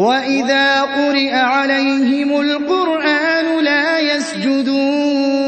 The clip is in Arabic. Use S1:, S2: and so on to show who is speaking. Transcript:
S1: وَإِذَا قُرِئَ عَلَيْهِمُ الْقُرْآنُ لَا يَسْجُدُونَ